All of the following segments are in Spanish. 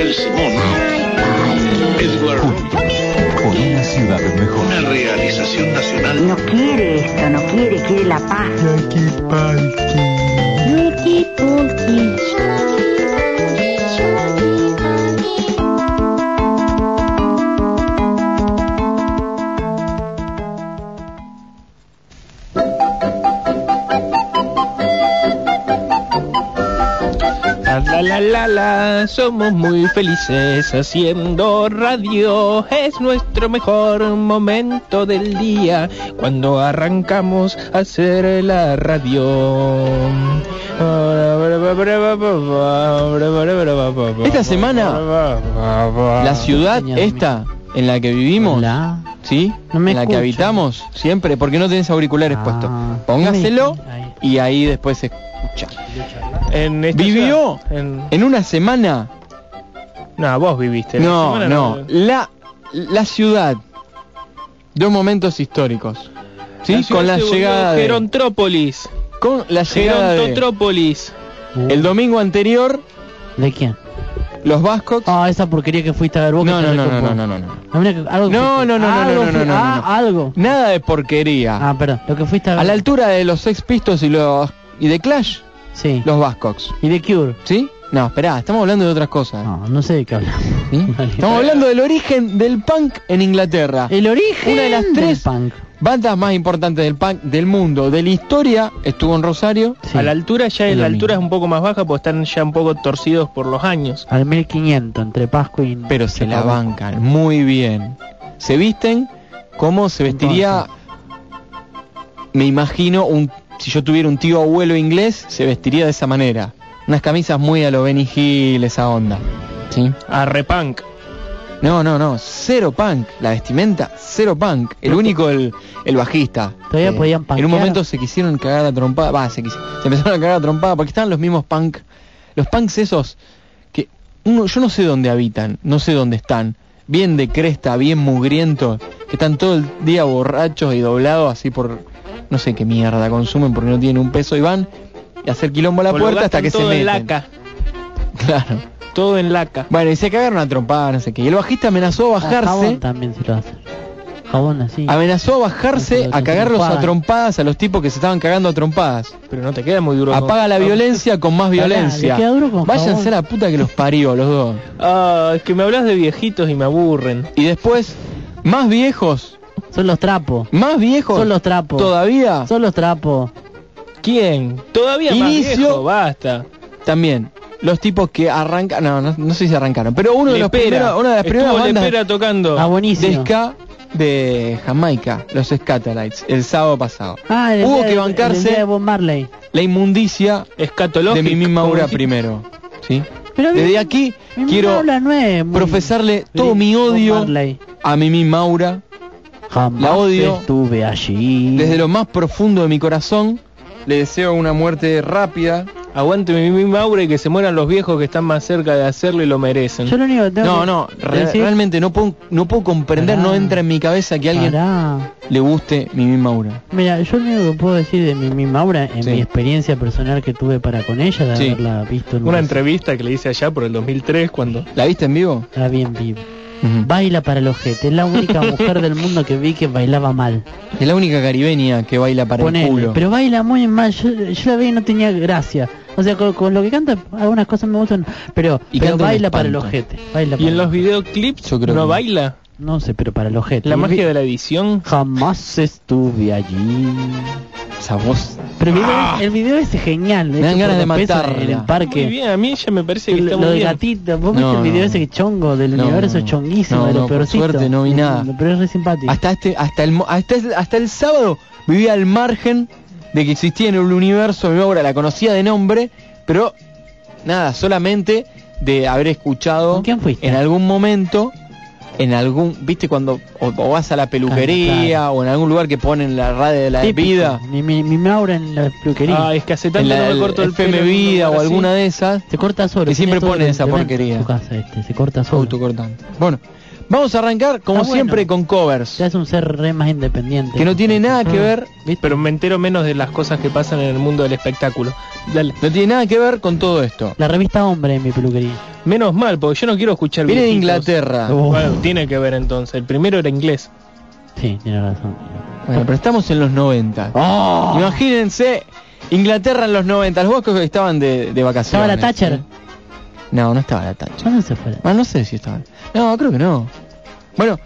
Miguel Simón, Edward Por una ciudad mejor. una realización nacional. No quiere esto, no quiere, quiere la paz. Somos muy felices haciendo radio, es nuestro mejor momento del día cuando arrancamos a hacer la radio. Esta semana, La ciudad esta en la que vivimos, Hola. ¿sí? No me en la que habitamos siempre, porque no tenés auriculares Ah. puestos. Póngaselo y ahí después se escucha. En esta ¿Vivió? ciudad, en- En una semana, No, vos viviste. en la no, semana no, la, la ciudad, dos momentos históricos. ¿Sí? con la llegada de, Gerontrópolis. con la llegada de, Gerontotrópolis. el domingo anterior, ¿De quién? Los vascos. Ah, esa porquería que fuiste a ver vos. no, no, no, no, no, no, no. Algo No, no, no, no, no, no, fui- no, no, ah, no. algo. Nada de porquería. Ah, perdón, lo que fuiste a ver. A la altura de los Sex Pistols y los y de Clash, Sí. los Vascox. ¿Y de Cure? ¿Sí? No, esperá, estamos hablando de otras cosas. No, no sé de qué hablamos. ¿sí? Estamos hablando del origen del punk en Inglaterra. El origen Una de las del tres punk. Bandas más importantes del punk del mundo, de la historia, estuvo en Rosario. Sí. A la altura ya Es la altura es un poco más baja porque están ya un poco torcidos por los años. Al 1500, entre Pascua y... Pero se la Pascua. bancan muy bien. Se visten como se vestiría, me imagino, un si yo tuviera un tío abuelo inglés, se vestiría de esa manera. Unas camisas muy a lo Benny Hill, esa onda. ¿Sí? A repunk. No, no, no, cero punk, la vestimenta, cero punk. El único, el, el bajista. Todavía podían En punkear. un momento se quisieron cagar a trompada, va, se, quis- se empezaron a cagar a trompada porque estaban los mismos punk. Los punks esos que uno, yo no sé dónde habitan, no sé dónde están. Bien de cresta, bien mugrientos, que están todo el día borrachos y doblados así por no sé qué mierda consumen porque no tienen un peso y van a hacer quilombo a la O puerta hasta que se en meten. laca. Claro. Todo en laca. Bueno, y se cagaron a trompada, no sé qué. Y el bajista amenazó a Ah, bajarse. jabón también se lo hace. Jabón así. Amenazó a bajarse, a cagarlos a trompadas. a los tipos que se estaban cagando a trompadas. Pero no te queda muy duro. Apaga la violencia con más Pará, violencia. duro con Váyanse jabón. a la puta que los parió los dos. Ah, es que me hablas de viejitos y me aburren. Y después, más viejos, Son los trapos. más viejos Son los trapos. todavía, Son los trapos. ¿Quién? Todavía más Inicio- viejo, basta. también. Los tipos que arrancan, no, no, no sé si arrancaron, pero uno de los Lepera. primeros, una de las primeras Estuvo bandas Lepera tocando. Ah, de buenísimo. ska de Jamaica, los Scatolites, el sábado pasado. Ah, el Hubo día que de- bancarse- día de Bob Marley. La inmundicia Escatológico. de Mimi Maura como dijiste. primero, ¿sí? Pero Desde aquí mi quiero Maura no es muy- profesarle todo Bob mi odio Marley. a Mimi Maura Jamás La odio. estuve allí. desde lo más profundo de mi corazón. Le deseo una muerte rápida. Aguante Mimi Maura y que se mueran los viejos que están más cerca de hacerlo y lo merecen. Yo lo único que tengo No, que no, re- decir- realmente no puedo, no puedo comprender, Pará. no entra en mi cabeza que a alguien Pará. le guste Mimi Maura. Mira, yo lo único que puedo decir de mi, mi Maura, en Sí. mi experiencia personal que tuve para con ella, de Sí. haberla visto en Una entrevista que le hice allá por el 2003 cuando... ¿La viste en vivo? Era bien Baila para el ojete, es la única mujer del mundo que vi que bailaba mal. Es la única caribeña que baila para Ponele, el culo. pero baila muy mal, yo, yo la vi y no tenía gracia. O sea, con, con lo que canta, algunas cosas me gustan, pero, Y baila para el ojete. Baila Y en los videoclips Yo creo no que- baila. No sé, pero para el ojete. La magia de la edición. Jamás estuve allí. Esa voz. Pero el video, es, el video es genial. Me dan hecho ganas de matarla. En el parque. Muy bien, a mí ya me parece que Lo, está lo muy de bien. gatito, vos No, viste el video no. ese que chongo del No, universo chonguísimo de los por peorcitos. suerte no vi nada. Pero es re simpático. Hasta este, hasta el, hasta, el- hasta el sábado vivía al margen de que existía en el universo mi obra, la conocía de nombre, pero nada, solamente de haber escuchado en algún momento, en algún, viste cuando o, o vas a la peluquería Claro. o en algún lugar que ponen la radio de la Típico. vida, Mi, mi, mi Maura en la peluquería. Ah, es que hace tanto la no me corto el FM pelo. Vida o sí. alguna de esas, se corta solo. que siempre ponen el esa porquería. casa, este, se corta solo. autocortante. Bueno, Vamos a arrancar, como bueno. siempre, con covers. Ya es un ser re más independiente. Que no tiene nada que ver, ¿Viste? Pero me entero menos de las cosas que pasan en el mundo del espectáculo. Dale. no tiene nada que ver con todo esto. La revista Hombre en mi peluquería. Menos mal, porque yo no quiero escuchar Viene de. Inglaterra. Bueno, tiene que ver entonces. El primero era inglés. Sí, tiene razón. Bueno, pero estamos en los 90. ¡Oh! Imagínense, Inglaterra en los 90. Los vascos estaban de, de vacaciones. ¿Estaba la Thatcher? ¿eh? No, no estaba la Thatcher. ¿Dónde se fue? Ah, no sé si estaba. No, creo que no. Bueno,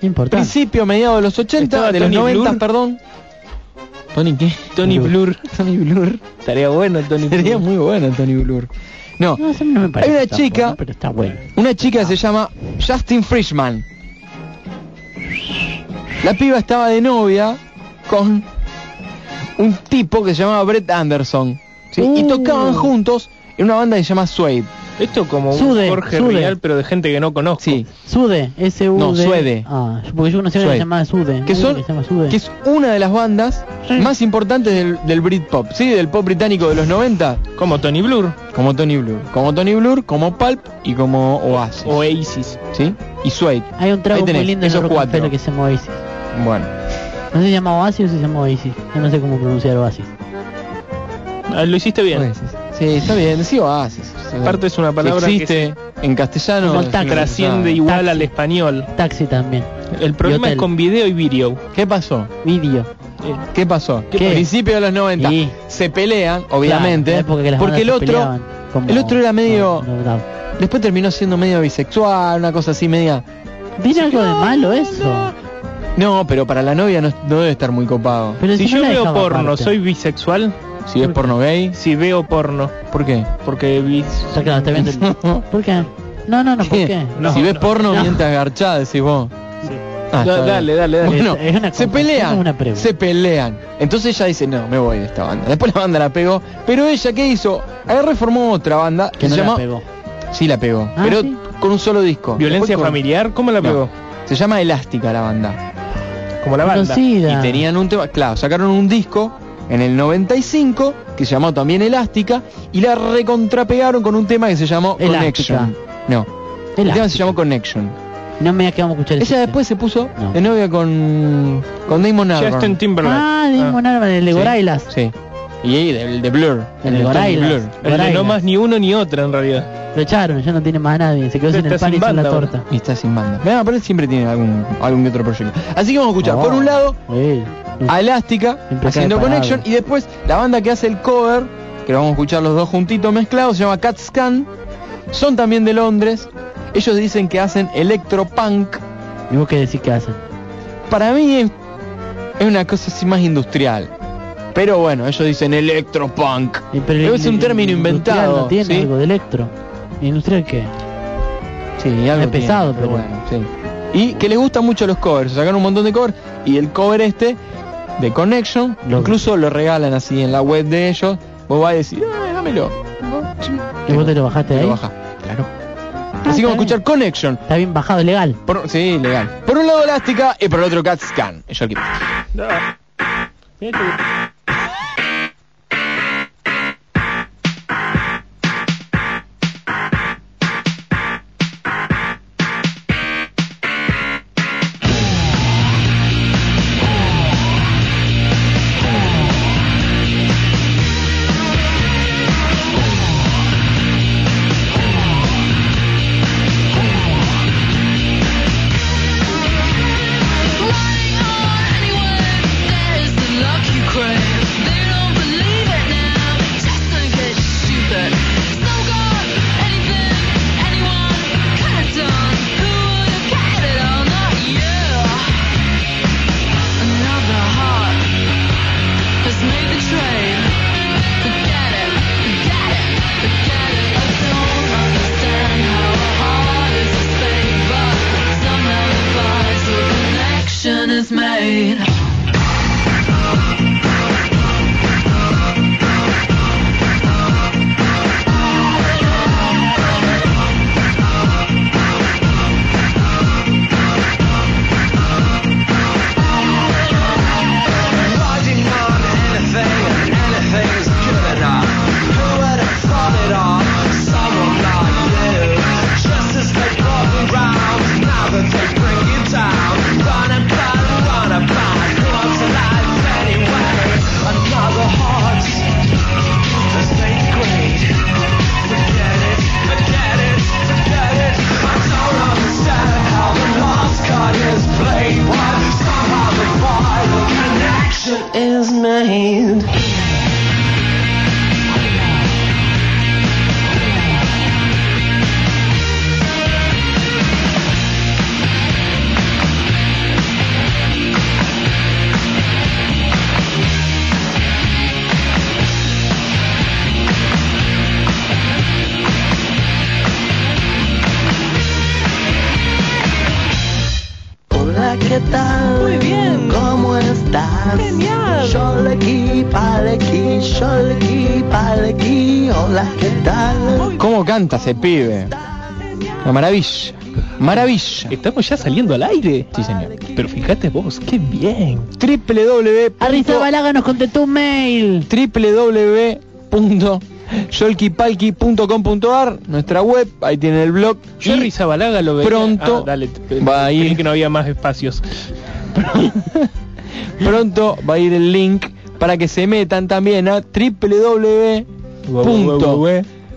No importa. principio, mediados de los 80, Estaba de los Tony 90, Blur. perdón. ¿Tony qué? Tony Blur. Tony Blur. Estaría bueno Tony Sería Blur. muy bueno Tony Blur. No, No, eso no me parece. Hay una tampoco, chica- Pero está bueno. una chica se llama Justin Frischman. La piba estaba de novia con un tipo que se llamaba Brett Anderson. ¿sí? Y Uh. tocaban juntos en una banda que se llama Suede. Esto como un Jorge Sude. Rial, pero de gente que no conozco. Sí. Sude, S-U-D. No, Suede. Ah, porque yo conocí a una Suede. que se llama Sude. Que son, que se llama Sude. que es una de las bandas Sí. más importantes del, del Britpop, ¿sí? Del pop británico de los 90, Como Tony Blur. como Tony Blur. Como Tony Blur, como Pulp y como Oasis. Oasis. ¿Sí? Y Suede. Hay un trago muy lindo esos cuatro. Que se llama Oasis. Bueno. No sé si se llama Oasis o se llama Oasis. Yo no sé cómo pronunciar Oasis. Ah, lo hiciste bien. Oasis. Sí, está bien, sí Oasis. Aparte es una palabra que existe en castellano. Es taxi. Trasciende cosa- igual Taxi. al español. Taxi también. El problema es con video y video. ¿Qué pasó? Vídeo. Eh, ¿Qué pasó? ¿Qué? Principio de los 90. Sí. Se pelean, obviamente. porque el otro, como- el otro era medio, No, no, no. después terminó siendo medio bisexual, una cosa así media. ¿Tiene algo de malo eso? No, pero para la novia no, no debe estar muy copado. Pero si no yo veo porno, aparte. ¿soy bisexual? Si es porno gay, Si veo porno. ¿por qué? Porque bis... Está claro, ¿Por qué? No, no, no, ¿por qué? No, si ves no, porno no. mientras garchada, decís vos. Sí. Ah, Da- está bien. dale, dale, dale. Bueno, Es una se pelean, una pregunta. se pelean. Entonces ella dice, no, me voy de esta banda. Después la banda la pegó. Pero ella, ¿qué hizo? Agarró y formó otra banda Que que no se la llama... pegó. Sí la pegó, Ah, pero ¿sí? con un solo disco. ¿Violencia con- familiar? ¿Cómo la No. pegó? Se llama Elástica la banda. Como la banda. Conocida. Y tenían un tema, claro, sacaron un disco en el 95 que se llamó también Elástica y la recontrapegaron con un tema que se llamó Elástica. Connection. No, el tema se llamó Connection. No me digas que vamos a escuchar Ella después se puso No. de novia con con Damon Albarn. Justin Timberlake. Ah, Damon Albarn, el de Sí, Gorillaz. Sí. Y ahí del de Blur, El de. Blur. El de no Gorillaz. más ni uno ni otra en realidad. Lo echaron, ya no tiene más a nadie. Se quedó sin el pan y sin la torta. Y está sin banda. Mira, pero él siempre tiene algún algún otro proyecto. Así que vamos a escuchar, Oh. por un lado, Eh, a Elástica haciendo. Connection y después la banda que hace el cover, que lo vamos a escuchar los dos juntitos mezclados, se llama Cat Scan. Son también de Londres. Ellos dicen que hacen electropunk. ¿Y vos qué decís que hacen? Para mí es, es una cosa así más industrial. Pero bueno, ellos dicen electropunk. Pero Es un término inventado, ¿No tiene ¿sí? algo de electro? ¿Industrial qué? Sí, algo Es pesado, tiene, pero- bueno, sí. Y que les gustan mucho los covers, sacaron un montón de covers y el cover este de Connection, Lo- incluso lo regalan así en la web de ellos. Vos vas a decir, "Ay, dámelo. ¿Y vos te lo bajaste Te ahí? lo baja, claro. Ah, Así que vamos a está escuchar Connection. Está bien bajado, legal. Por, sí, legal. Por un lado Elástica y por el otro Cat Scan. Yo aquí. Ah. Tal? ¿Cómo canta ese pibe? Una maravilla. Maravilla. Estamos ya saliendo al aire. Sí, señor. Pero fíjate vos, qué bien. www. Arrizabalaga nos contestó un mail. www.yolkipalki.com.ar Nuestra web, ahí tiene el blog. Jerry Y Zabalaga lo veía. pronto Ah, dale, va a ir- que no había más espacios. pronto va a ir el link para que se metan también a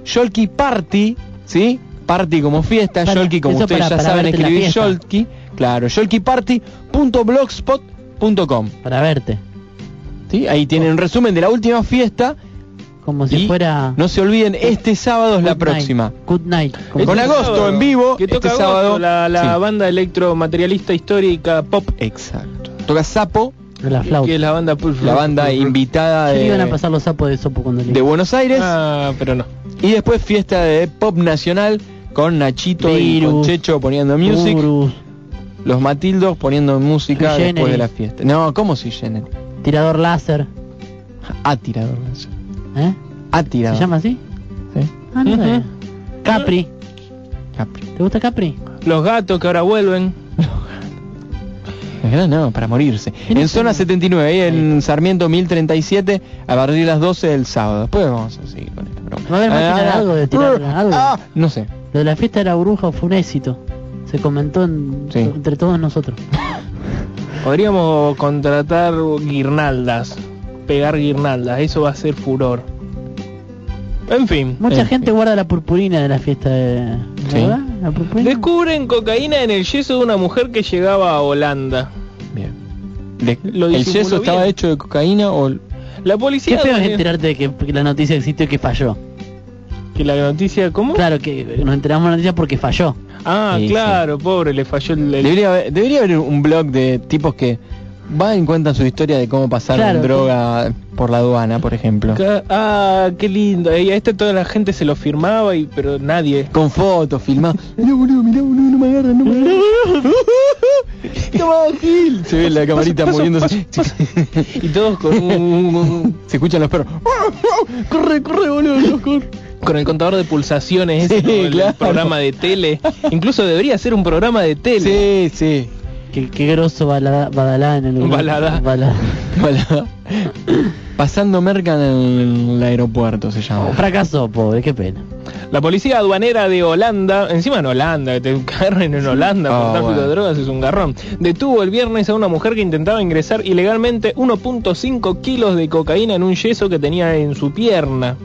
www.yolkiparty, ¿sí? Party como fiesta, Para- Yolki como ustedes para- ya para saben escribir. Yolki. Claro, yolkiparty.blogspot.com. Para verte. ¿Sí? Ahí tienen un resumen de la última fiesta. Como si y fuera... No se olviden, este sábado es la Night. próxima. Good night. Como Con si- agosto sábado, en vivo, Que toca este agosto, sábado. la, la Sí. banda electromaterialista histórica pop. Exacto. Toca Sapo, la flauta. Que es la banda la banda invitada iban a de, pasar los sapos de sopo cuando de Buenos Aires. Ah, pero no. Y después fiesta de pop nacional con Nachito y con Checho poniendo music. Urus, Los Matildos poniendo música Sui después de la fiesta. No, ¿cómo si llenen? tirador láser. A tirador. ¿Eh? A ¿Se tirador. llama así? Sí. Ah, no. Capri. Capri. ¿Te gusta Capri? Los gatos que ahora vuelven. No, no, para morirse. ¿Quién En zona el- 79, ahí en Sarmiento 1037, a partir de las 12 del sábado. Después vamos a seguir con esto. broma. Va a haber de algo de tirar algo. Ah, no sé. Lo de la fiesta de la bruja fue un éxito. Se comentó en- Sí. entre todos nosotros. Podríamos contratar guirnaldas. Pegar guirnaldas. Eso va a ser furor. En fin. Mucha Eh, gente guarda la purpurina de la fiesta de... Sí. ¿Verdad? La purpurina. Descubren cocaína en el yeso de una mujer que llegaba a Holanda. Bien. De- Lo ¿El yeso estaba hecho de cocaína o...? La Qué policía... feo es enterarte de que, que la noticia existió y que falló. Que la noticia... ¿Cómo? Claro que nos enteramos de la noticia porque falló. Ah, Sí, claro, pobre, le falló el... el- Debería haber, debería haber un blog de tipos que van y cuentan su historia de cómo pasaron Claro, droga por la aduana, por ejemplo. Ah, qué lindo. Y a este toda la gente se lo firmaba, y pero nadie. Con fotos, filmados. mirá boludo, mirá boludo, no me agarran, no me agarran. Toma, Gil. Se ve la camarita Paso, moviéndose. Y todos con un- Se escuchan los perros. corre, corre, boludo, corre. con el contador de pulsaciones, ese, Sí, como el claro. programa de tele. Incluso debería ser un programa de tele. Sí, sí. Qué, qué grosso balada, en el. Balada. Balada. Hola. Pasando merca en el aeropuerto se llama. Fracasó, pobre, qué pena. La policía aduanera de Holanda, encima en Holanda, que te agarren en Holanda por Ah, tráfico bueno. de drogas es un garrón. Detuvo el viernes a una mujer que intentaba ingresar ilegalmente 1.5 kilos de cocaína en un yeso que tenía en su pierna.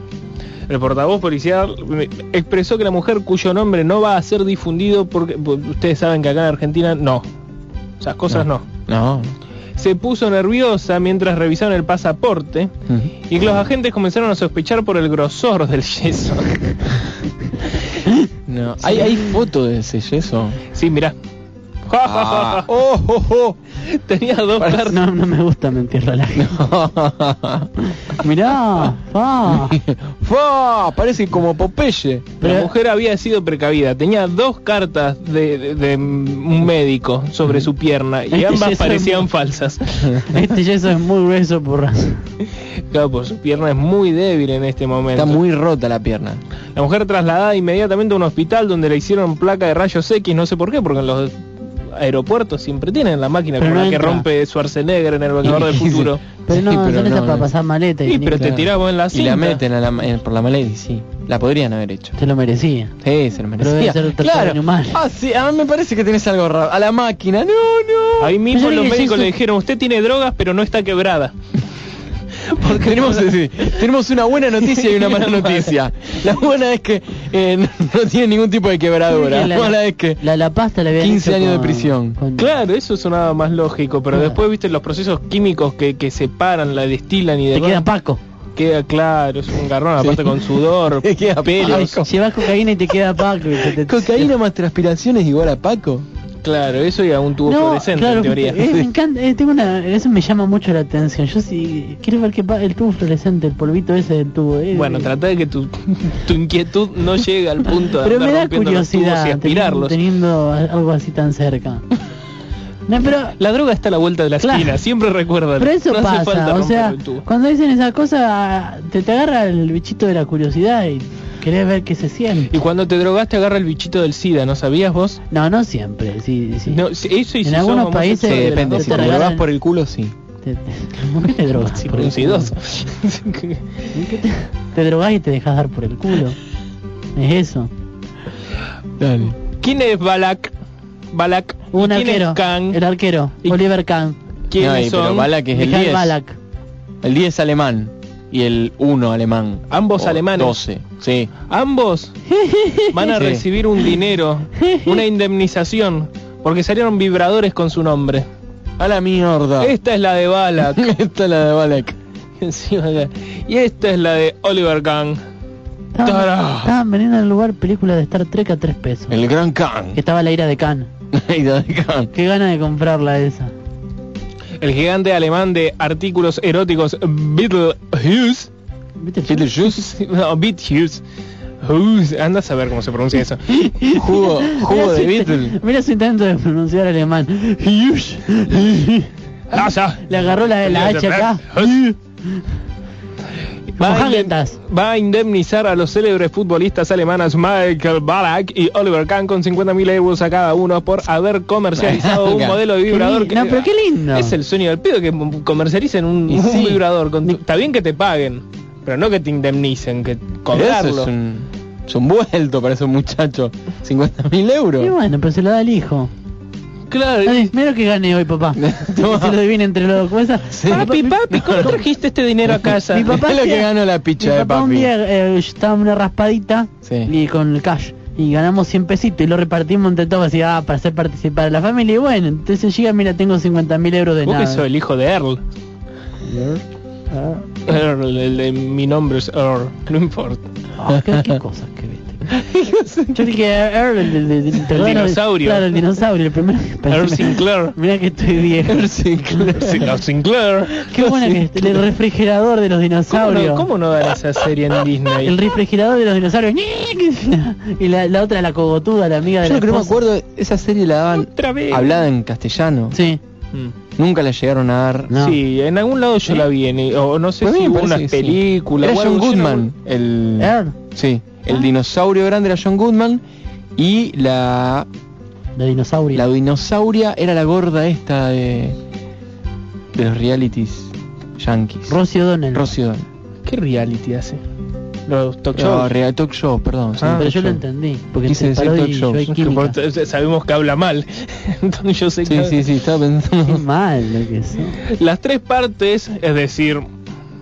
El portavoz policial eh, expresó que la mujer cuyo nombre no va a ser difundido porque pues, ustedes saben que acá en Argentina no. Esas cosas no. No. Se puso nerviosa mientras revisaron el pasaporte y los agentes comenzaron a sospechar por el grosor del yeso. No. ¿Hay, hay foto de ese yeso. Sí, mirá. Ah. Oh, oh, oh. Tenía dos cartas. No, no me gusta la gente. Mirá, ah. Fua, Parece como Popeye. La mujer había sido precavida. Tenía dos cartas de, de- de un médico sobre su pierna y Este ambas parecían es- falsas. Este yeso es muy grueso por razón. Claro, pues su pierna es muy débil en este momento. Está muy rota la pierna. La mujer trasladada inmediatamente a un hospital donde le hicieron placa de rayos X, no sé por qué, porque en los aeropuertos siempre tienen la máquina Pero con no la que rompe Schwarzenegger en el Vengador del. Futuro. Pero no, Sí, pero son esas no, para no. pasar maleta y, Sí, pero te Claro. tiramos en la Y cinta. la meten a la, en- por la maleta y sí. La podrían haber hecho. te lo merecía. Sí, se lo Pero merecía. debe ser tratado Claro. Ah, sí, a mí me parece que tenés algo raro. A la máquina. No, no. Ahí mismo los médicos eso- le dijeron, usted tiene drogas, pero no está quebrada. Porque tenemos, sí, tenemos una buena noticia y una mala noticia. La buena es que eh, no, no tiene ningún tipo de quebradura. La mala es que La, la pasta le había 15 años de prisión. Claro, eso sonaba más lógico, pero Ah. después viste los procesos químicos que, que separan, la destilan y Te demás. queda Paco. Queda claro, es un garrón, Sí. aparte con sudor, Te queda pelos. Paco. Llevas cocaína y te queda Paco. y te- te- cocaína más transpiración es igual a Paco. Claro, eso y a un tubo No, fluorescente claro, en teoría. eh, me encanta, eh, tengo una, eso me llama mucho la atención. Yo sí quiero ver qué pa- el tubo fluorescente, el polvito ese del tubo. eh, Bueno, trata de que tu, tu inquietud no llegue al punto de pero andar me da rompiendo los tubos curiosidad y aspirarlos. teniendo algo así tan cerca. No, pero La droga está a la vuelta de la Claro. esquina, siempre recuerda. pero eso no hace falta pasa, o sea, cuando dicen esa cosa te, te agarra el bichito de la curiosidad y querés ver qué se siente. Y cuando te drogas te agarra el bichito del SIDA, ¿no sabías vos? No, no siempre, sí, sí. No, sí, eso y En si algunos sos países- Sí, depende. te Si te regalan- drogas por el culo, sí. Te, te, ¿Por qué te drogas? Sí, por? ¿Por qué te, te drogás y te dejas dar por el culo? Es eso. Dale. ¿Quién es Balak? Balak. Un ¿Y ¿Quién arquero, es Khan? el arquero, ¿Y- Oliver Kahn, ¿Quiénes Ay, pero son? Balak es el Mijael 10. Balak. El 10 alemán y el 1 alemán. Ambos O alemanes. 12, sí. Ambos van a Sí. recibir un dinero, una indemnización, porque salieron vibradores con su nombre. A la mierda. Esta es la de Balak. Esta es la de Balak. Y esta es la de Oliver Kahn. Estaban, estaban vendiendo en el lugar películas de Star Trek a tres pesos. El gran Khan. Que estaba la ira de Khan. Y de Khan. Qué gana de comprarla esa. El gigante alemán de artículos eróticos Beetlejuice. Beetlejuice. No, Beetlejuice. Hus, Anda a saber cómo se pronuncia eso. Jugo, jugo Mira de Beatle. Mira su intento de pronunciar alemán. Ah, ya. Le agarró la, la H acá. Va va a indemnizar a los célebres futbolistas alemanes Michael Ballack y Oliver Kahn con 50.000 euros a cada uno por haber comercializado un modelo de vibrador li- no, pero qué lindo. Es el sueño del pido que comercialicen un, Y un sí. vibrador. Con tu- está bien que te paguen, pero no que te indemnicen, que cobrarlo. es un, es un vuelto para esos muchachos. 50.000 euros. Y bueno, pero se lo da el hijo. Claro. Dale, mira que gane hoy, papá. Se lo divine entre los dos. Sí. Papi, papi, ¿cómo trajiste este dinero a casa? Mi papá Es lo que ganó la Mi picha de papá un día eh, estaba una raspadita Sí. y con el cash y ganamos 100 pesitos y lo repartimos entre todos así, ah, para hacer participar a la familia y bueno, entonces llega, mira, tengo 50 mil euros de Vos que nada. sos el hijo de Earl. Ah, Earl, el de mi nombre es Earl, no importa. ah, ¿qué, qué cosas que. Yo dije Earl, el, el- el- ¿te acuerdas? dinosaurio. Claro, el dinosaurio, el primero que. Earl Sinclair. Mira que estoy viejo. Earl Sinclair. Sinclair. Sinclair. Qué buena que es, el refrigerador de los ¿Cómo dinosaurios. no, cómo no dan esa serie en Disney? El refrigerador de los dinosaurios. Y la, la otra, la cogotuda, la amiga de Yo la que no me acuerdo, esa serie la daban Otra vez. hablada en castellano. Sí. Mm. Nunca la llegaron a dar. No. Sí, en algún lado yo ¿Sí? la vi, en- o no sé Pues a mí si hubo unas películas. Era John yo no- Goodman. El, Earl. Sí, el Ah. dinosaurio grande era John Goodman. Y la, De dinosaurio. la dinosauria era la gorda esta de, de los realities yankees. Rosy O'Donnell. Rosy O'Donnell. ¿Qué reality hace? Los talk No, shows. real talk show, perdón. sí, Ah, Pero talk yo lo show. entendí. Porque Quise decir talk show. sabemos que habla mal. Entonces yo sé Sí, que sí, sí, estaba Qué pensando. mal lo que son. las tres partes, es decir,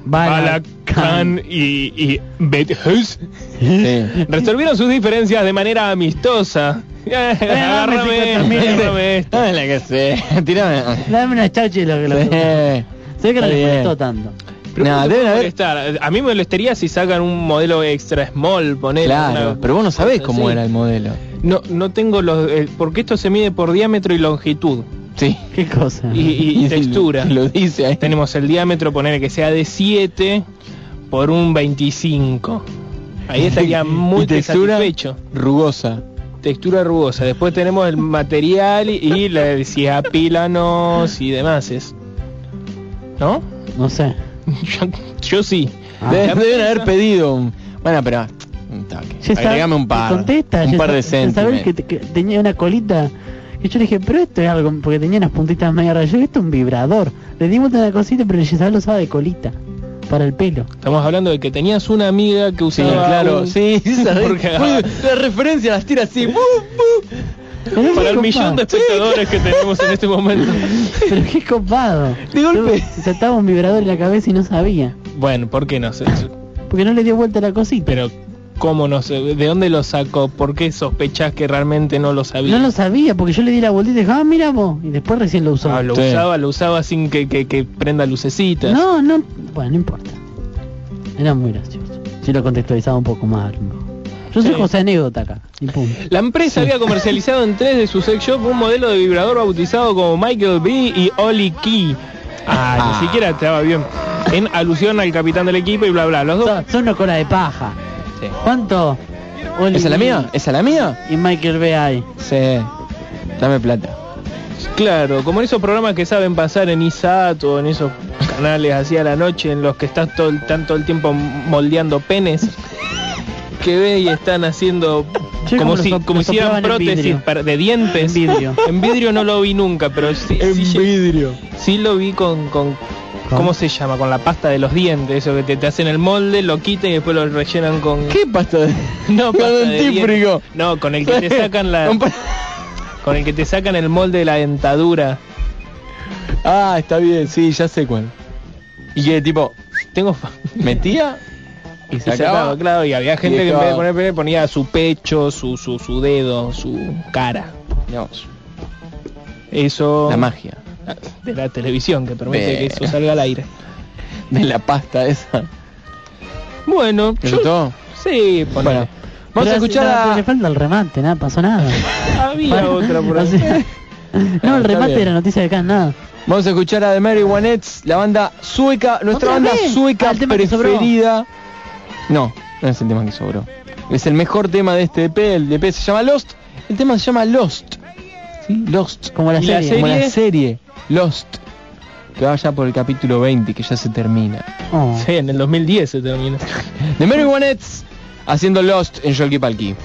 Balak, Khan y, y Beethoven, Sí. resolvieron sus diferencias de manera amistosa. Eh, agárrame, dame esto, 50.000. agárrame esto. Dame la que sé. Tirame. Dame una chaucha y lo que lo Sí. Se ve que no bien. molestó tanto. Pero Nah, ¿cómo te deben haber-? A mí me molestaría si sacan un modelo extra small, poner Claro, pero vos no sabés cómo era el modelo. No, no tengo los... eh, porque esto se mide por diámetro y longitud. Sí. Qué cosa. Y, y- y textura. Lo dice ahí. Tenemos el diámetro, poner que sea de 7 por un 25. Ahí estaría muy textura satisfecho. rugosa. Textura rugosa. Después tenemos el material y, la decía pilanos y demás. es. ¿No? No sé. Yo, yo sí. Ah. Deben, haber pedido. Bueno, pero... Un toque. Ya está- Agregame un par. Contesta, un par de centímetros. que, te- que tenía una colita. Y yo le dije, pero esto es algo, porque tenía unas puntitas medio. Yo, esto es un vibrador. Le dimos una cosita, pero Gisabel lo usaba de colita. Para el pelo. Estamos hablando de que tenías una amiga que Sí, usaba claro. un- Sí, Porque- la referencia las tira así. ¡bu, bu! Pero qué Para el millón de espectadores que tenemos en este momento. Pero qué copado. De golpe. Se ataba un vibrador en la cabeza y no sabía. Bueno, ¿por qué no? Porque no le dio vuelta la cosita. Pero, ¿cómo no sé? ¿De dónde lo sacó? ¿Por qué sospechás que realmente no lo sabía? No lo sabía porque yo le di la vueltita y dije, ah, mira vos. Y después recién lo usó. Ah, lo Sí. usaba, lo usaba sin que, que, que prenda lucecitas. No, no, bueno, no importa. Era muy gracioso. Si lo contextualizaba un poco más. Yo soy Sí. José Anécdota acá. Y. La empresa había comercializado en tres de sus sex shop un modelo de vibrador bautizado como Michael B y Oli Key. Ah, Ah. ni siquiera estaba bien. En alusión al capitán del equipo y bla bla. Los dos. Son, son una cola de paja. Sí. ¿Cuánto? Oli ¿Esa es la mía? ¿Esa es la mía? Y Michael B. hay. Sí. Dame plata. Claro, como en esos programas que saben pasar en ISAT o en esos canales así a la noche en los que estás todo el, están todo el tiempo moldeando penes. Que ve y están haciendo Sí, como como si los- como hicieran en prótesis de dientes. En vidrio. En vidrio no lo vi nunca, pero sí, sí, sí- vidrio. sí lo vi con, con ¿cómo se llama? Con la pasta de los dientes, eso que te, te hacen el molde, lo quitan y después lo rellenan con ¿Qué pasta de.? no Con de dientes. No, con el que te sacan la con el que te sacan el molde de la dentadura. Ah, está bien, sí, ya sé cuál. Y que tipo, Tengo metía y Y sacaba. claro, y había gente y que en vez de poner pene ponía su pecho, su, su, su dedo, su cara. Dios, Eso la magia de la televisión que permite que eso salga al aire. de la pasta esa. Bueno, ¿Te yo- gustó? sí, ponele. Bueno, vamos a escuchar a. Le falta el remate, nada, pasó nada. Había otra por O ahí. sea, no, el remate de la noticia de acá, nada. Vamos a escuchar a The Mary Wanettes, la banda sueca, nuestra ¿Otra banda vez? sueca Ah, preferida. No, no es el tema que sobró. Es el mejor tema de este EP, el EP se llama Lost. El tema se llama Lost. ¿Sí? Lost. Como la ¿Y la serie. Como la serie? Lost. Que vaya por el capítulo 20, que ya se termina. Oh. Sí, en el 2010 se terminó. The Mary Wanettes haciendo Lost en Yolki Palki.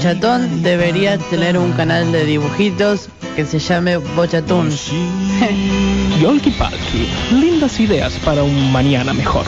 Bochatón debería tener un canal de dibujitos que se llame Bochatón. Yolki Palki, lindas ideas para un mañana mejor.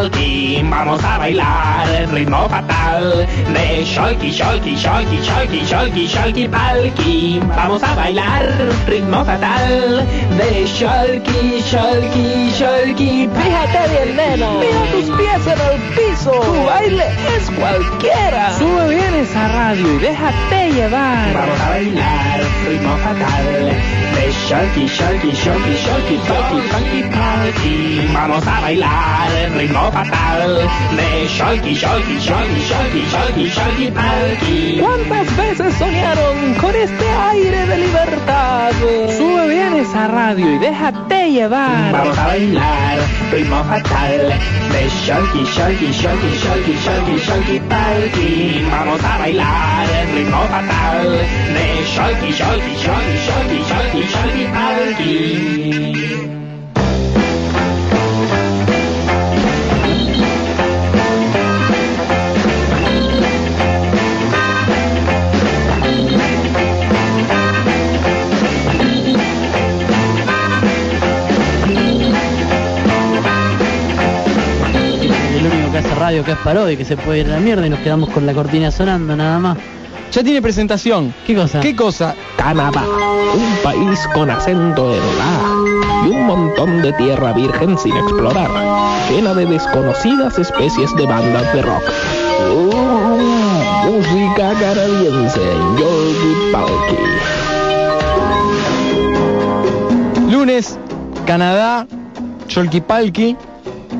Vamos a bailar ritmo fatal de Sholky, Sholky, Sholky, Sholky, Sholky, Sholky Palki. Vamos a bailar ritmo fatal de Sholky, Sholky, Sholky Fíjate bien, nena. Mira tus pies en el piso. Tu baile es cualquiera. Sube bien esa radio y déjate llevar. Vamos a bailar ritmo fatal de Sharky, Sharky, Sharky, Sharky, Sharky, Sharky, Sharky. Vamos a bailar el ritmo fatal de Sharky, Sharky, Sharky, Sharky, Sharky, Sharky, Sharky. ¿Cuántas veces soñaron con este aire de libertad? Sube bien esa radio y déjate llevar. Vamos a bailar ritmo fatal de Sharky, Sharky, Sharky, Sharky, Sharky, Sharky, Sharky. Vamos a bailar el ritmo fatal de Sharky, Sharky, Sharky, Sharky, Sharky, El único que hace radio que es parodia, que se puede ir a la mierda y nos quedamos con la cortina sonando nada más. Ya tiene presentación. ¿Qué cosa? ¿Qué cosa? Canadá, un país con acento en la y un montón de tierra virgen sin explorar, llena de desconocidas especies de bandas de rock. Uh, música canadiense, Yogi Palki. Lunes, Canadá, Cholquipalki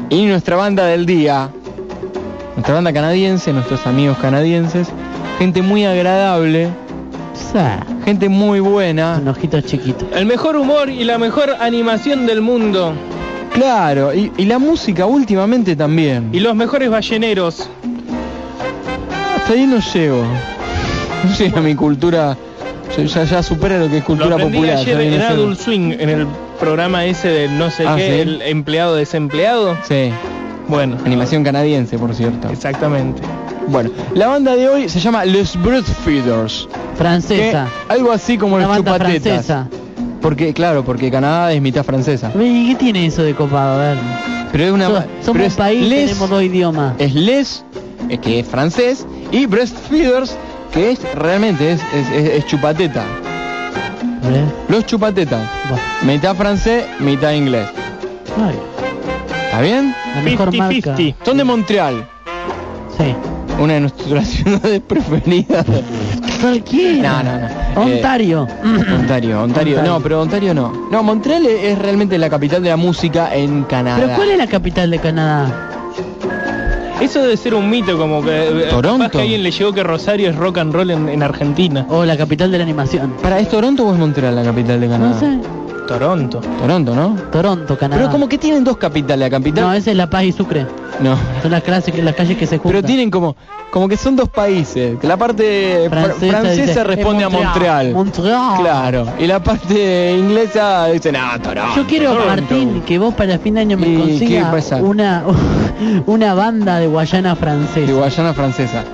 y nuestra banda del día. Nuestra banda canadiense, nuestros amigos canadienses. Gente muy agradable, gente muy buena. Con ojitos chiquitos. El mejor humor y la mejor animación del mundo. Claro, y, y la música últimamente también. Y los mejores balleneros. Hasta ahí no llego. No llega mi cultura. Ya, supera lo que es Lo cultura aprendí popular. ayer en a Adult Swing, en el programa ese de no sé Ah, qué, ¿sí? el empleado desempleado. Sí, Bueno, animación canadiense, por cierto. exactamente. Bueno, la banda de hoy se llama Les Breastfeeders. que Francesa. algo así como Una los banda chupatetas. francesa. Porque, claro, porque Canadá es mitad francesa. ¿Y qué tiene eso de copado? A ver. Pero es una. So- pero somos es un país, les, tenemos dos idiomas. Es les, que es francés, y breastfeeders, que es realmente es, es, es- es chupateta. Los chupatetas. Bueno, Mitad francés, mitad inglés. ay, ¿Está bien? la mejor marca. 50-50. Son de Montreal, Sí. Una de nuestras ciudades preferidas. Cualquiera. No, no, no. Ontario. Ontario, Ontario, no, pero Ontario no. No, Montreal es, realmente la capital de la música en Canadá. ¿Pero cuál es la capital de Canadá? Eso debe ser un mito, como que. eh, Toronto. Capaz que a alguien le llegó que Rosario es rock and roll en, en Argentina. O la capital de la animación. ¿Para es Toronto o es Montreal la capital de Canadá? No sé. Toronto. Toronto, ¿no? Toronto, Canadá. Pero como que tienen dos capitales, la capital. No, esa es La Paz y Sucre. No. Son las clases que las calles que se juntan. Pero tienen como como que son dos países. La parte fr- Francesa francesa, dice, responde "Eh, a Montreal. Montreal. Claro. Y la parte inglesa dice, no, Toronto. Yo quiero, Toronto". Martín, que vos para fin de año me ¿Y qué consigas una, una banda de Guayana De francesa. Guayana francesa.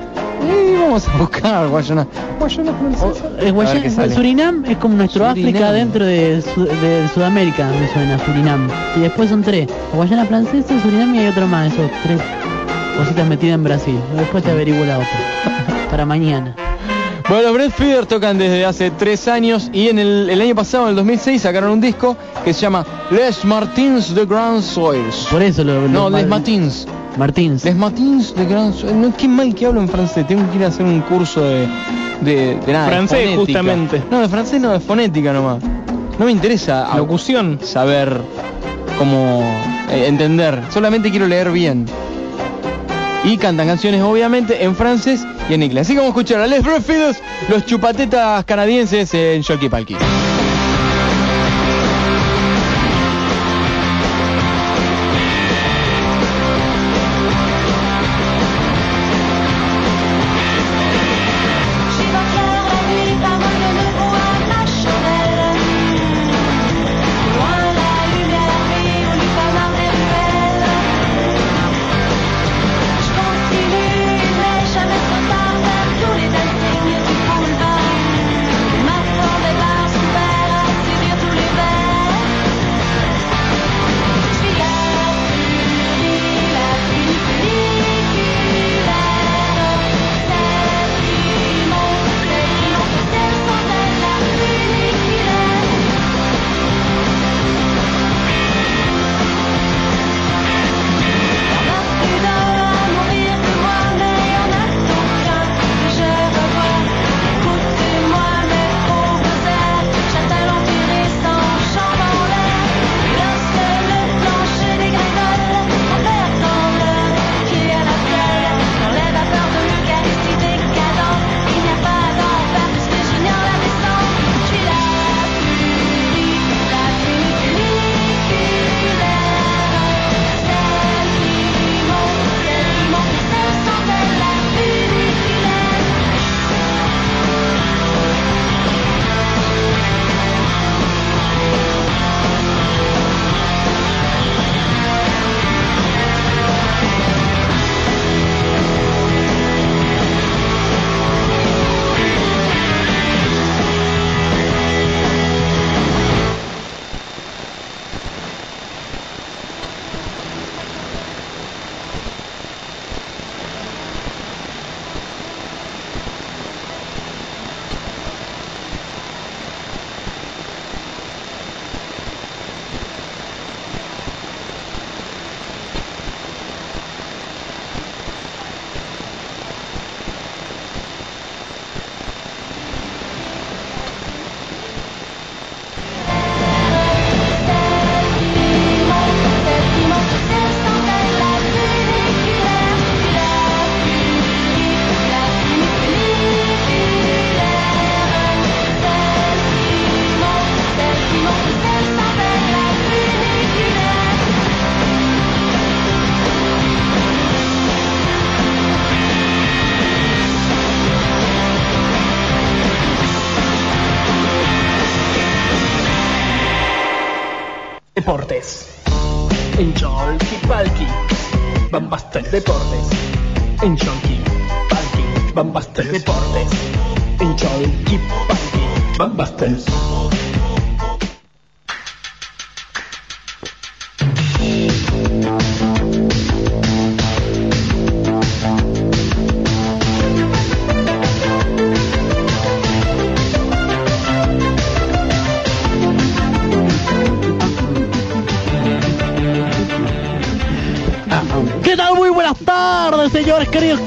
Vamos a buscar Guayana. Guayana francesa. O- es A Guayana- ver. Surinam es como nuestro Surinam. África dentro de, Su- de Sudamérica, me suena, Surinam. Y después son tres. Guayana francesa, Surinam y hay otro más, esos tres cositas metidas en Brasil. Después te averiguo la otra. Para mañana. Bueno, los Breastfeeders tocan desde hace tres años y en el, el año pasado, en el 2006, sacaron un disco que se llama Les Martins de Grand Soils. Por eso lo... lo- No, Les Matins. Martins. Les Matins de Soils. No, qué mal que hablo en francés. Tengo que ir a hacer un curso de, de, de nada. de Francés, justamente. No, de francés no, de fonética nomás. No me interesa Locución. saber cómo eh, entender. Solamente quiero leer bien. Y cantan canciones obviamente en francés y en inglés. Así que vamos a escuchar a Les Breastfeeders, los chupatetas canadienses en Sholky Palki.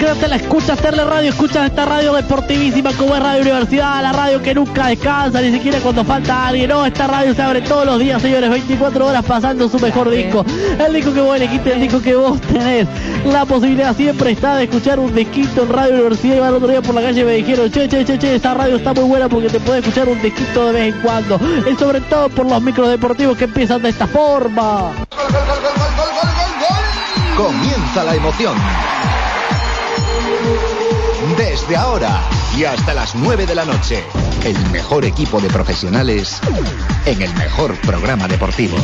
Quédate la escucha, Terle Radio, escuchas esta radio deportivísima como es Radio Universidad, la radio que nunca descansa, ni siquiera cuando falta alguien. No, esta radio se abre todos los días, señores, 24 horas pasando su mejor disco. El disco que vos elegiste, el disco que vos tenés. La posibilidad siempre está de escuchar un disquito en Radio Universidad. Iba el otro día por la calle y me dijeron, che, che, che, che, esta radio está muy buena porque te puede escuchar un disquito de vez en cuando. Y sobre todo por los micros deportivos que empiezan de esta forma. Comienza la emoción. Desde ahora y hasta las 9 de la noche, el mejor equipo de profesionales en el mejor programa deportivo.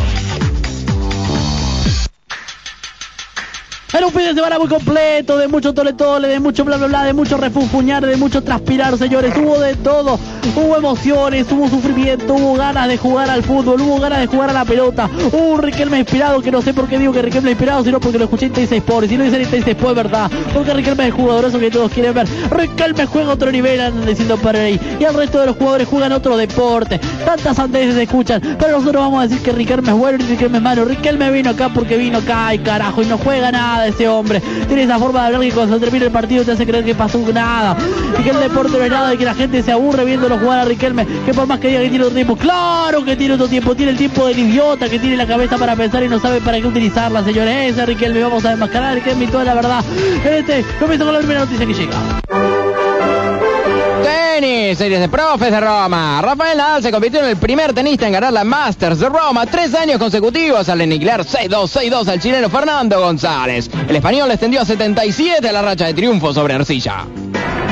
Era un fin de semana muy completo, de mucho tole tole, de mucho bla bla bla, de mucho refunfuñar, de mucho transpirar, señores. Hubo de todo. Hubo emociones, hubo sufrimiento, hubo ganas de jugar al fútbol, hubo ganas de jugar a la pelota. Hubo un Riquelme inspirado, que no sé por qué digo que Riquelme inspirado, sino porque lo escuché en Teis Sport. Y si lo dicen en Teis Sport, verdad. Porque Riquelme es el jugadorazo que todos quieren ver. Riquelme juega otro nivel, andan diciendo para ahí. Y el resto de los jugadores juegan otro deporte. Tantas sandeces se escuchan. Pero nosotros vamos a decir que Riquelme es bueno y Riquelme es malo. Riquelme vino acá porque vino acá y carajo. Y no juega nada ese hombre. Tiene esa forma de hablar que cuando se termina el partido te hace creer que pasó nada. Y que el deporte no es nada y que la gente se aburre viéndolo jugar a Riquelme. Que por más que diga que tiene otro tiempo, claro que tiene otro tiempo. Tiene el tiempo del idiota que tiene la cabeza para pensar y no sabe para qué utilizarla, señores. Ese Riquelme, vamos a desmascarar a Riquelme y toda la verdad. Este, comienzo con la primera noticia que llega. Tenis, series de profes de Roma. Rafael Nadal se convirtió en el primer tenista en ganar la Masters de Roma tres años consecutivos al aniquilar 6-2, 6-2 al chileno Fernando González. El español extendió a 77 la racha de triunfo sobre Arcilla.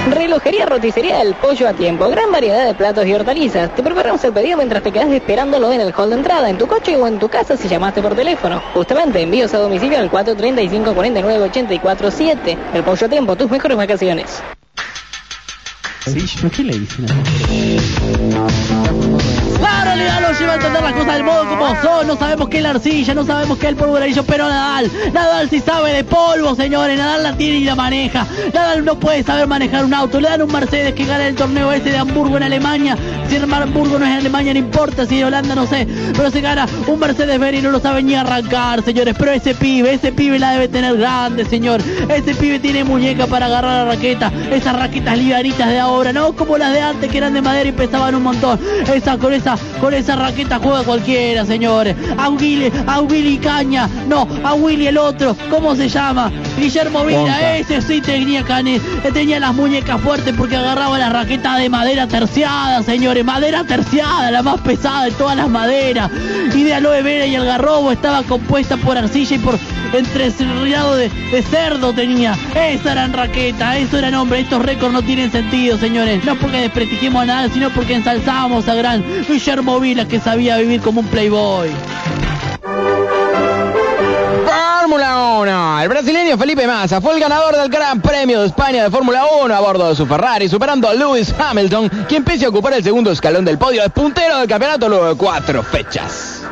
Relojería Roticería del Pollo a Tiempo. Gran variedad de platos y hortalizas. Te preparamos el pedido mientras te quedas esperándolo en el hall de entrada, en tu coche o en tu casa si llamaste por teléfono. Justamente, envíos a domicilio al 435 49 84 7. El Pollo a Tiempo, tus mejores vacaciones. ¿Por qué le dicen La realidad nos lleva a entender las cosas del modo como son. No sabemos qué es la arcilla, no sabemos qué es el polvo de anillo, pero Nadal, Nadal sí sabe de polvo, señores. Nadal la tiene y la maneja. Nadal no puede saber manejar un auto. Le dan un Mercedes que gana el torneo ese de Hamburgo en Alemania. Si el Hamburgo no es en Alemania, no importa. Si en Holanda, no sé. Pero se gana un Mercedes Benz y no lo sabe ni arrancar, señores. Pero ese pibe, ese pibe la debe tener grande, señor. Ese pibe tiene muñeca para agarrar la raqueta. Esas raquetas livianitas de ahora, no como las de antes que eran de madera y pesaban un montón. Esa con con esa raqueta juega cualquiera, señores. A Willy, a Willy Caña, no, a Willy el otro, ¿cómo se llama? Guillermo Vila, ese sí tenía cane, tenía las muñecas fuertes porque agarraba la raqueta de madera terciada, señores, madera terciada, la más pesada de todas las maderas. Y de aloe vera y algarrobo estaba compuesta por arcilla y por entrecerrado de, de cerdo tenía. Esa eran raquetas, eso eran hombres, estos récords no tienen sentido, señores. No porque desprestigiemos a nada, sino porque ensalzábamos a gran Guillermo Vila que sabía vivir como un playboy. Fórmula 1. El brasileño Felipe Massa fue el ganador del Gran Premio de España de Fórmula 1 a bordo de su Ferrari, superando a Lewis Hamilton, quien pese a ocupar el segundo escalón del podio, es puntero del campeonato luego de cuatro fechas.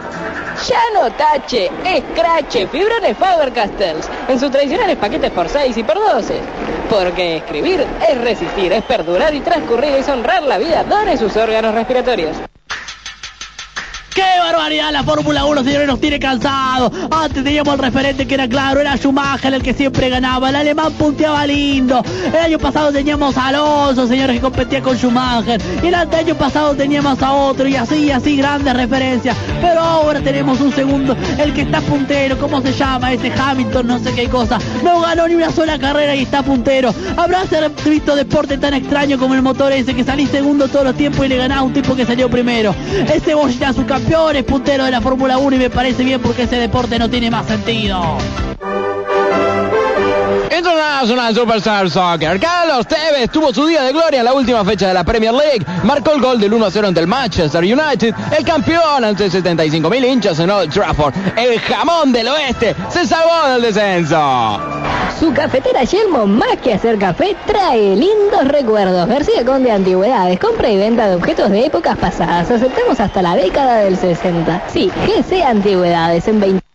Ya no tache, escrache, fibrones Faber-Castells en sus tradicionales paquetes por 6 y por 12. Porque escribir es resistir, es perdurar y transcurrir, es honrar la vida, done sus órganos respiratorios. ¡Qué barbaridad! La Fórmula 1, señores, nos tiene cansados. Antes teníamos el referente que era claro, era Schumacher el que siempre ganaba. El alemán punteaba lindo. El año pasado teníamos a Alonso, señores, que competía con Schumacher. Y el año pasado teníamos a otro, y así, así, grandes referencias. Pero ahora tenemos un segundo, el que está puntero, ¿cómo se llama? Ese Hamilton, no sé qué cosa. No ganó ni una sola carrera y está puntero. ¿Habrá visto deporte tan extraño como el motor ese que salís segundo todos los tiempos y le ganás a un tipo que salió primero? Ese Bollita, su campeón, es puntero de la Fórmula 1 y me parece bien porque ese deporte no tiene más sentido. International Superstar Soccer. Carlos Tevez tuvo su día de gloria en la última fecha de la Premier League. Marcó el gol del 1 a 0 ante el Manchester United, el campeón ante 75.000 hinchas en Old Trafford. El jamón del oeste se salvó del descenso. Su cafetera Yelmo, más que hacer café, trae lindos recuerdos. García Conde Antigüedades, compra y venta de objetos de épocas pasadas. Aceptamos hasta la década del 60. Sí, GC Antigüedades en 20.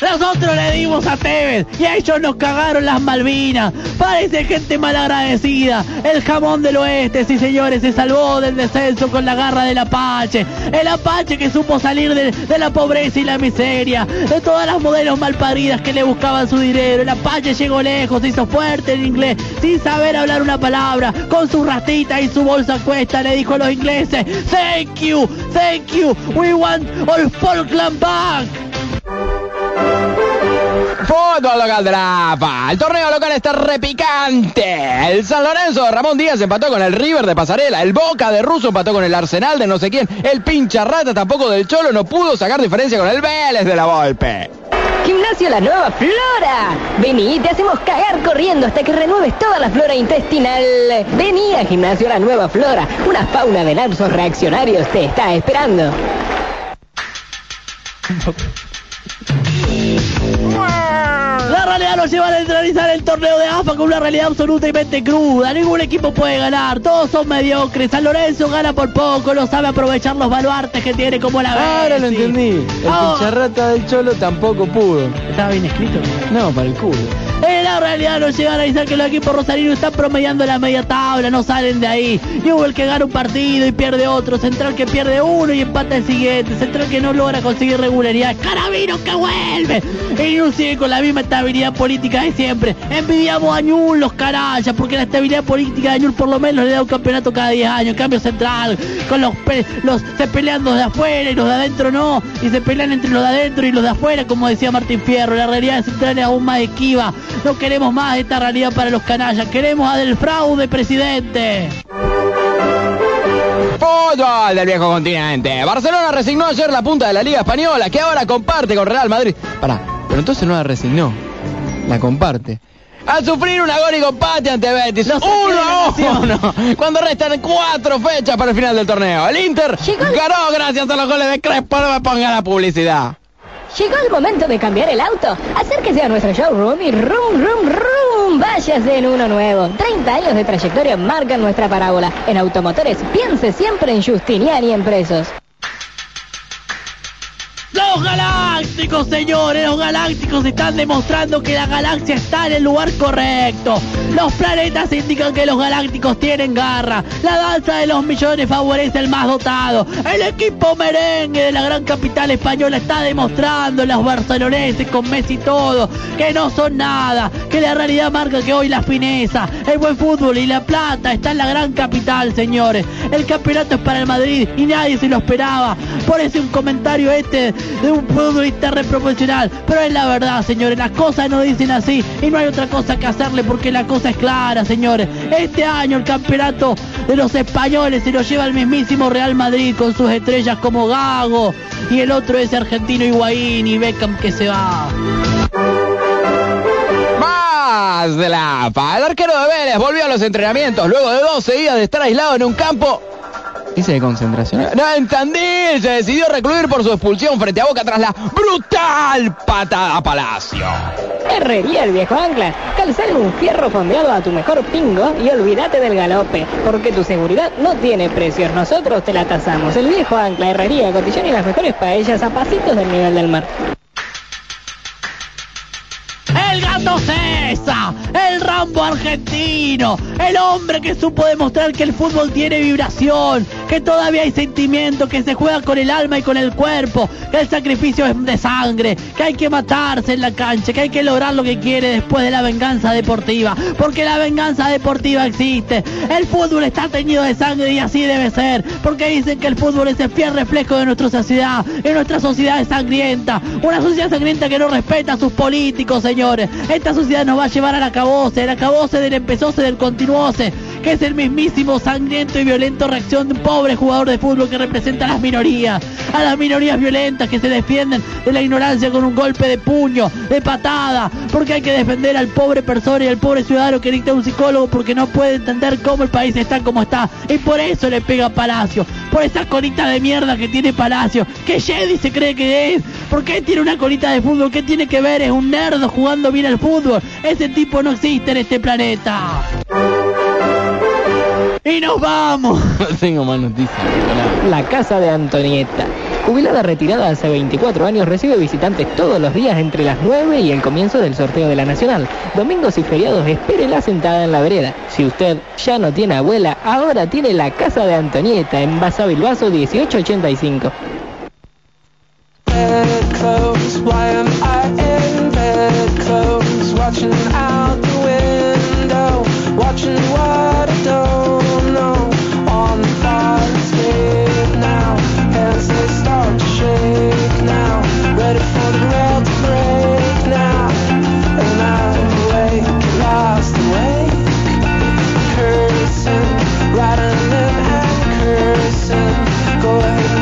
Nosotros le dimos a Tevez y a ellos nos cagaron las Malvinas. Parece gente malagradecida. El jamón del oeste, sí señores, se salvó del descenso con la garra del Apache. El Apache que supo salir de, la pobreza y la miseria. De todas las modelos malparidas que le buscaban su dinero. El Apache llegó lejos, se hizo fuerte en inglés, sin saber hablar una palabra. Con su ratita y su bolsa cuesta le dijo a los ingleses, Thank you, thank you, we want all Falkland back. Fútbol local de la AFA. El torneo local está repicante. El San Lorenzo, Ramón Díaz empató con el River de Pasarela. El Boca de Russo empató con el Arsenal de no sé quién. El Pincharrata tampoco del Cholo no pudo sacar diferencia con el Vélez de la Volpe. Gimnasio La Nueva Flora. Vení, te hacemos cagar corriendo hasta que renueves toda la flora intestinal. Vení a Gimnasio La Nueva Flora. Una fauna de lapsos reaccionarios te está esperando. La realidad nos lleva a neutralizar el torneo de AFA con una realidad absolutamente cruda. Ningún equipo puede ganar, todos son mediocres. San Lorenzo gana por poco, no sabe aprovechar los baluartes que tiene como la Ahora lo Bessi. entendí. El. Pincharrata del Cholo tampoco pudo. Estaba bien escrito. No, para el culo. En realidad nos llega a analizar que los equipos rosarinos están promediando la media tabla, no salen de ahí. El que gana un partido y pierde otro, central que pierde uno y empata el siguiente, central que no logra conseguir regularidad, carabino que vuelve. Y no sigue con la misma estabilidad política de siempre. Envidiamos a Ñul los carallas, porque la estabilidad política de Ñul por lo menos le da un campeonato cada 10 años. Cambio central, con los, los se pelean los de afuera y los de adentro no. Y se pelean entre los de adentro y los de afuera, como decía Martín Fierro. La realidad central es aún más esquiva. No queremos más de esta realidad para los canallas. Queremos a del fraude, presidente. Fútbol del viejo continente. Barcelona resignó ayer la punta de la Liga Española, que ahora comparte con Real Madrid. Pará, pero entonces no la resignó, la comparte. Al sufrir un agónico empate ante Betis, uno a uno, cuando restan cuatro fechas para el final del torneo. El Inter ganó gracias a los goles de Crespo, no me ponga la publicidad. Llegó el momento de cambiar el auto. Acérquese a nuestro showroom y rum, rum, rum. Váyase en uno nuevo. 30 años de trayectoria marcan nuestra parábola. En automotores, piense siempre en Justiniani Empresos. Los galácticos, señores, los galácticos están demostrando que la galaxia está en el lugar correcto. Los planetas indican que los galácticos tienen garra. La danza de los millones favorece al más dotado. El equipo merengue de la gran capital española está demostrando los barceloneses con Messi todo que no son nada. Que la realidad marca que hoy la fineza, el buen fútbol y la plata está en la gran capital, señores. El campeonato es para el Madrid y nadie se lo esperaba. Por eso un comentario este de un futbolista reproporcional. Pero es la verdad, señores. Las cosas no dicen así y no hay otra cosa que hacerle porque la cosa es clara, señores. Este año el campeonato de los españoles se lo lleva el mismísimo Real Madrid con sus estrellas como Gago y el otro es argentino Higuaín y Beckham que se va. Más de la AFA. El arquero de Vélez volvió a los entrenamientos luego de 12 días de estar aislado en un campo. Dice de concentración. No entendí. Se decidió recluir por su expulsión frente a Boca tras la brutal patada a Palacio. Herrería el viejo ancla. Calzale un fierro fondeado a tu mejor pingo y olvídate del galope. Porque tu seguridad no tiene precios. Nosotros te la tasamos. El viejo ancla, herrería, cotillón y las mejores paellas a pasitos del nivel del mar. El gato César, el Rambo argentino, el hombre que supo demostrar que el fútbol tiene vibración, que todavía hay sentimiento, que se juega con el alma y con el cuerpo, que el sacrificio es de sangre, que hay que matarse en la cancha, que hay que lograr lo que quiere después de la venganza deportiva, porque la venganza deportiva existe. El fútbol está teñido de sangre y así debe ser, porque dicen que el fútbol es el fiel reflejo de nuestra sociedad, y nuestra sociedad es sangrienta, una sociedad sangrienta que no respeta a sus políticos, señores. Esta sociedad nos va a llevar a la cabeza acabose, el acabose del empezóse del continuóse, que es el mismísimo sangriento y violento reacción de un pobre jugador de fútbol que representa a las minorías, a las minorías violentas que se defienden de la ignorancia con un golpe de puño, de patada, porque hay que defender al pobre persona y al pobre ciudadano que dicta un psicólogo porque no puede entender cómo el país está como está, y por eso le pega a Palacio, por esa colita de mierda que tiene Palacio, que Jedi se cree que es, ¿por qué tiene una colita de fútbol? ¿Qué tiene que ver? Es un nerdo jugando bien al fútbol, ese tipo no existe en este planeta. Y nos vamos. No tengo más noticias. La casa de Antonieta. Jubilada retirada hace 24 años, recibe visitantes todos los días entre las 9 y el comienzo del sorteo de la Nacional. Domingos y feriados, espérela sentada en la vereda. Si usted ya no tiene abuela, ahora tiene la casa de Antonieta en Basa Bilbaso 1885. bed clothes. Why am I in bed clothes? Watching out the window, watching what I don't know. On the fire escape now, hands they start to shake now. Ready for the world to break now, and I'm awake, lost awake, cursing, writing and cursing. Go ahead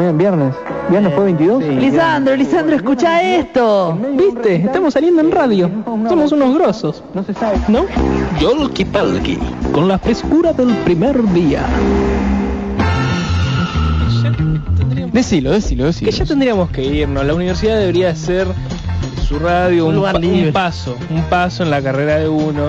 también, viernes. ¿Viernes fue 22? Lisandro, Lisandro, escucha esto. ¿Viste? Estamos saliendo en radio. Somos unos grosos. No se sabe. ¿No? Yolki Palki, con la frescura del primer día. Decilo, decilo, Que decilo. ya tendríamos que irnos. La universidad debería ser su radio Un un, lugar pa- libre. un paso, un paso en la carrera de uno.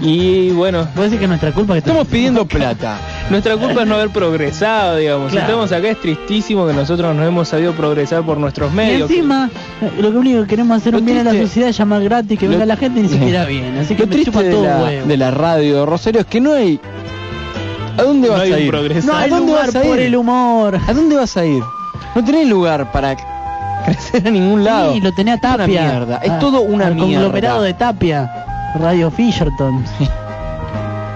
Y bueno, ¿Puede decir que es nuestra culpa que Estamos pidiendo plata. nuestra culpa es no haber progresado, digamos. Si Claro. estamos acá es tristísimo que nosotros no hemos sabido progresar por nuestros Y medios. encima, eh, lo que único que queremos hacer Lo un bien a la sociedad es llamar gratis, que lo- venga la gente y ni siquiera viene. Así que Lo me triste chupa de todo la, huevo. de la radio, Rosario, es que no hay... ¿A dónde No vas hay a ir? No hay ¿A dónde lugar vas a por ir? el humor. ¿A dónde vas a ir? No tenés lugar para crecer a ningún lado. Sí, lo tenía Es una Tapia. mierda, es Ah, todo una mierda. conglomerado de Tapia. Radio Fisherton.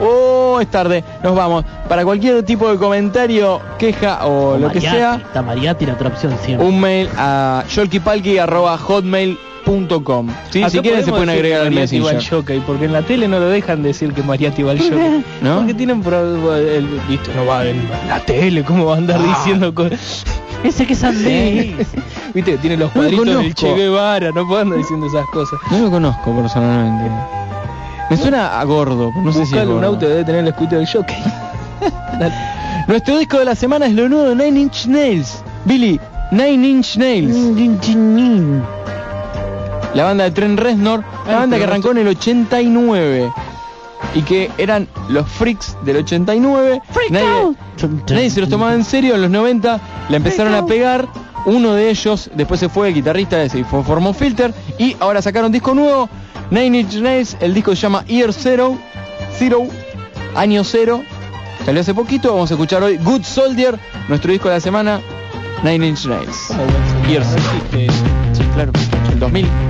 Oh, es tarde, nos vamos. Para cualquier tipo de comentario, queja o lo que sea, Está Mariatti la otra opción siempre. un mail a yolkipalki.hotmail.com ¿sí? Si quieren se pueden agregar al Messenger. jockey, porque en la tele no lo dejan decir que Mariatti va al jockey. ¿No? Porque tienen el, ¿viste? no va en la tele, ¿cómo va a andar Ah. diciendo cosas? Ese que es Andrés. Viste que tiene los No lo cuadritos del. Che Guevara, no puedo andar diciendo esas cosas. No lo conozco personalmente. Me suena a gordo, no sé si es un auto debe tener el escudo del jockey. Nuestro disco de la semana es lo nuevo de Nine Inch Nails. Billy, Nine Inch Nails. La banda de Trent Reznor, la banda que arrancó en el 89 y que eran los freaks del 89. Nadie, nadie se los tomaba en serio en los 90, la empezaron a pegar. Uno de ellos después se fue el guitarrista fue- formó Filter y ahora sacaron disco nuevo. Nine Inch Nails, el disco se llama Year Zero, Zero, año cero. Salió hace poquito, vamos a escuchar hoy Good Soldier, nuestro disco de la semana, Nine Inch Nails. ¿Cómo buen Year Zero. Sí, claro, el 2000.